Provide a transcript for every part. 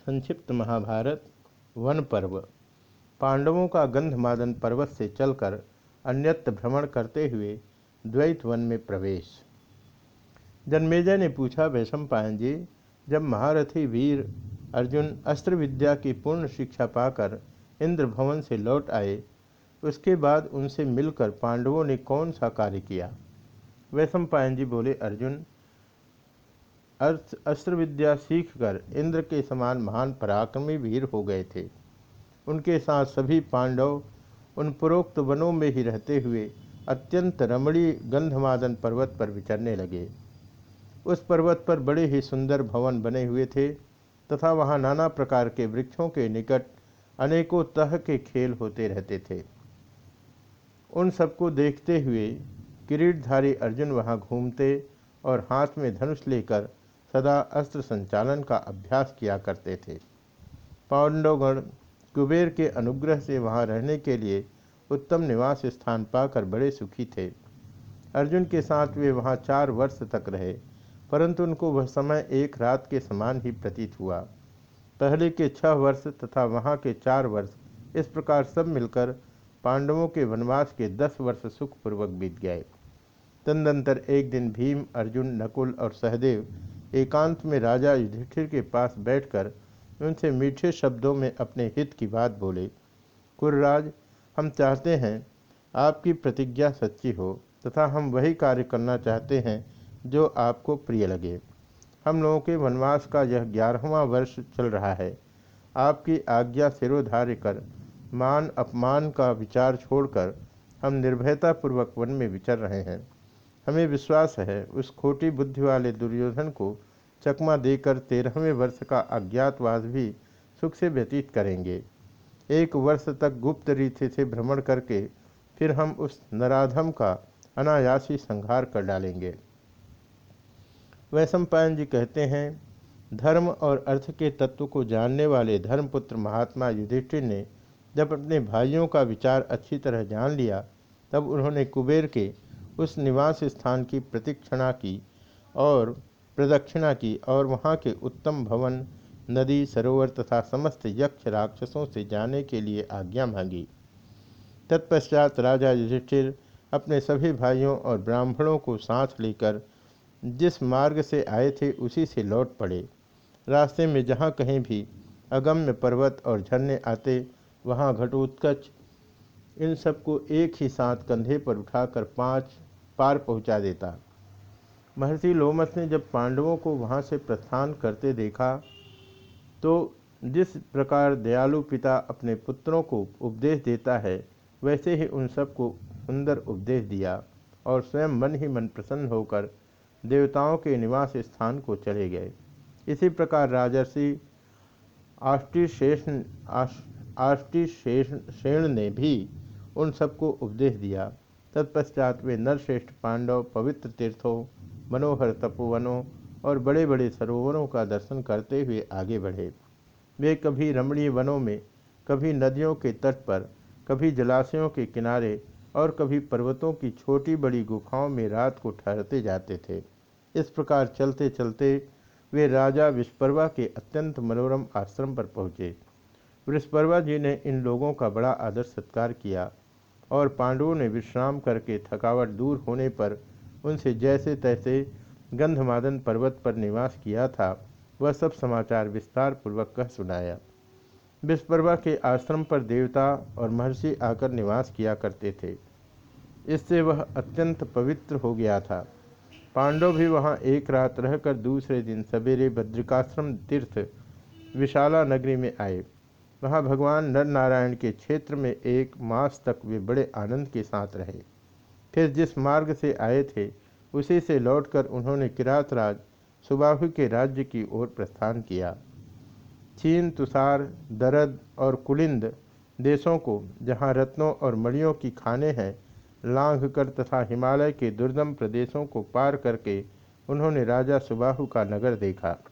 संक्षिप्त महाभारत, वन पर्व। पांडवों का गंधमादन पर्वत से चलकर अन्यत्र भ्रमण करते हुए द्वैत वन में प्रवेश। जन्मेजय ने पूछा वैशम पायन जी, जब महारथी वीर अर्जुन अस्त्र विद्या की पूर्ण शिक्षा पाकर इंद्र भवन से लौट आए, उसके बाद उनसे मिलकर पांडवों ने कौन सा कार्य किया? वैशम पायन जी बोले, अर्जुन अर्थ अस्त्र विद्या सीखकर इंद्र के समान महान पराक्रमी वीर हो गए थे। उनके साथ सभी पांडव उन पुरोक्त वनों में ही रहते हुए अत्यंत रमणीय गंधमादन पर्वत पर विचरने लगे। उस पर्वत पर बड़े ही सुंदर भवन बने हुए थे तथा वहाँ नाना प्रकार के वृक्षों के निकट अनेकों तह के खेल होते रहते थे। उन सबको देखते हुए किरीटधारी अर्जुन वहाँ घूमते और हाथ में धनुष लेकर सदा अस्त्र संचालन का अभ्यास किया करते थे। पांडवगण कुबेर के अनुग्रह से वहाँ रहने के लिए उत्तम निवास स्थान पाकर बड़े सुखी थे। अर्जुन के साथ वे वहाँ चार वर्ष तक रहे, परंतु उनको वह समय एक रात के समान ही प्रतीत हुआ। पहले के छह वर्ष तथा वहाँ के चार वर्ष इस प्रकार सब मिलकर पांडवों के वनवास के दस वर्ष सुखपूर्वक बीत गए। तदनंतर एक दिन भीम, अर्जुन, नकुल और सहदेव एकांत में राजा युधिष्ठिर के पास बैठकर उनसे मीठे शब्दों में अपने हित की बात बोले कुर्राज हम चाहते हैं आपकी प्रतिज्ञा सच्ची हो तथा हम वही कार्य करना चाहते हैं जो आपको प्रिय लगे। हम लोगों के वनवास का यह ग्यारहवा वर्ष चल रहा है। आपकी आज्ञा सिरोधार्य कर, मान अपमान का विचार छोड़कर हम निर्भयतापूर्वक वन में विचर रहे हैं। हमें विश्वास है, उस खोटी बुद्धि वाले दुर्योधन को चकमा देकर तेरहवें वर्ष का अज्ञातवास भी सुख से व्यतीत करेंगे। एक वर्ष तक गुप्त रीति से भ्रमण करके फिर हम उस नराधम का अनायासी संहार कर डालेंगे। वैशंपायन जी कहते हैं, धर्म और अर्थ के तत्व को जानने वाले धर्मपुत्र महात्मा युधिष्ठिर ने जब अपने भाइयों का विचार अच्छी तरह जान लिया, तब उन्होंने कुबेर के उस निवास स्थान की प्रतीक्षणा की और प्रदक्षिणा की और वहाँ के उत्तम भवन, नदी, सरोवर तथा समस्त यक्ष राक्षसों से जाने के लिए आज्ञा मांगी। तत्पश्चात राजा युधिष्ठिर अपने सभी भाइयों और ब्राह्मणों को साथ लेकर जिस मार्ग से आए थे उसी से लौट पड़े। रास्ते में जहाँ कहीं भी अगम्य पर्वत और झरने आते, वहाँ घटोत्कच, इन सबको एक ही साथ कंधे पर उठाकर पाँच पार पहुँचा देता। महर्षि लोमस ने जब पांडवों को वहाँ से प्रस्थान करते देखा तो जिस प्रकार दयालु पिता अपने पुत्रों को उपदेश देता है, वैसे ही उन सबको सुंदर उपदेश दिया और स्वयं मन ही मन प्रसन्न होकर देवताओं के निवास स्थान को चले गए। इसी प्रकार राजर्षि आष्टिशेष आष्टिशेष ने भी उन सबको उपदेश दिया। तत्पश्चात वे नरश्रेष्ठ पांडव, पवित्र तीर्थों, मनोहर तपोवनों और बड़े बड़े सरोवरों का दर्शन करते हुए आगे बढ़े। वे कभी रमणीय वनों में, कभी नदियों के तट पर, कभी जलाशयों के किनारे और कभी पर्वतों की छोटी बड़ी गुफाओं में रात को ठहरते जाते थे। इस प्रकार चलते चलते वे राजा विश्वपर्वा के अत्यंत मनोरम आश्रम पर पहुँचे। विश्वपर्वा जी ने इन लोगों का बड़ा आदर सत्कार किया और पांडवों ने विश्राम करके थकावट दूर होने पर उनसे जैसे तैसे गंधमादन पर्वत पर निवास किया था, वह सब समाचार विस्तार पूर्वक कह सुनाया। विश्वपर्वा के आश्रम पर देवता और महर्षि आकर निवास किया करते थे। इससे वह अत्यंत पवित्र हो गया था। पांडव भी वहाँ एक रात रहकर दूसरे दिन सवेरे बद्रिकाश्रम तीर्थ विशाला नगरी में आए। वहाँ भगवान नर नारायण के क्षेत्र में एक मास तक वे बड़े आनंद के साथ रहे। फिर जिस मार्ग से आए थे, उसी से लौटकर उन्होंने किरातराज सुबाहु के राज्य की ओर प्रस्थान किया। चीन, तुषार, दरद और कुलिंद देशों को, जहाँ रत्नों और मणियों की खाने हैं, लांघ कर तथा हिमालय के दुर्गम प्रदेशों को पार करके उन्होंने राजा सुबाहु का नगर देखा।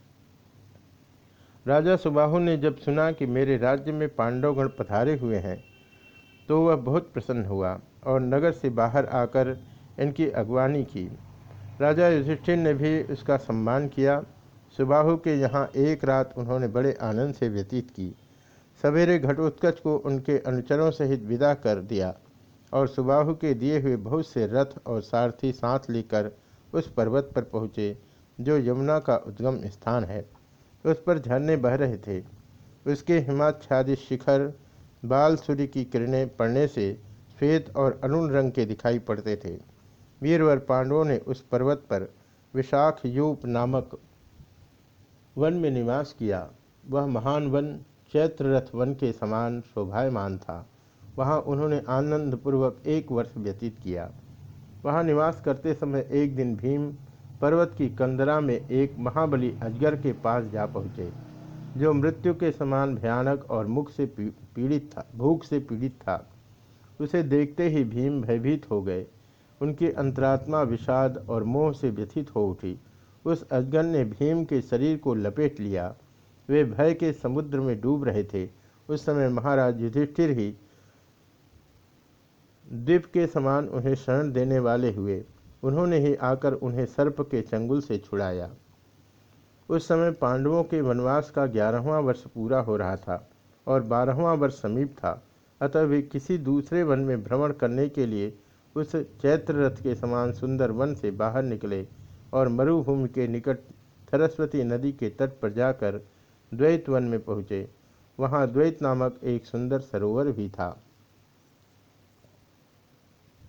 राजा सुबाहु ने जब सुना कि मेरे राज्य में पांडवगण पधारे हुए हैं तो वह बहुत प्रसन्न हुआ और नगर से बाहर आकर इनकी अगवानी की। राजा युधिष्ठिर ने भी उसका सम्मान किया। सुबाहु के यहाँ एक रात उन्होंने बड़े आनंद से व्यतीत की। सवेरे घटोत्कच को उनके अनुचरों सहित विदा कर दिया और सुबाहु के दिए हुए बहुत से रथ और सारथी साथ लेकर उस पर्वत पर पहुँचे, जो यमुना का उद्गम स्थान है। उस पर झरने बह रहे थे। उसके हिमाच्छादित शिखर, बाल सूर्य की किरणें पड़ने से श्वेत और अरुण रंग के दिखाई पड़ते थे। वीरवर पांडवों ने उस पर्वत पर विशाख यूप नामक वन में निवास किया। वह महान वन, चैत्ररथ वन के समान शोभायमान था। वहाँ उन्होंने आनंदपूर्वक एक वर्ष व्यतीत किया। वहाँ निवास करते समय एक दिन भीम पर्वत की कंदरा में एक महाबली अजगर के पास जा पहुँचे, जो मृत्यु के समान भयानक और मुख से पीड़ित था, भूख से पीड़ित था। उसे देखते ही भीम भयभीत हो गए। उनकी अंतरात्मा विषाद और मोह से व्यथित हो उठी। उस अजगर ने भीम के शरीर को लपेट लिया। वे भय के समुद्र में डूब रहे थे। उस समय महाराज युधिष्ठिर ही द्वीप के समान उन्हें शरण देने वाले हुए। उन्होंने ही आकर उन्हें सर्प के चंगुल से छुड़ाया। उस समय पांडवों के वनवास का ग्यारहवां वर्ष पूरा हो रहा था और बारहवां वर्ष समीप था। अतः वे किसी दूसरे वन में भ्रमण करने के लिए उस चैत्र रथ के समान सुंदर वन से बाहर निकले और मरुभूमि के निकट सरस्वती नदी के तट पर जाकर द्वैत वन में पहुँचे। वहाँ द्वैत नामक एक सुंदर सरोवर भी था।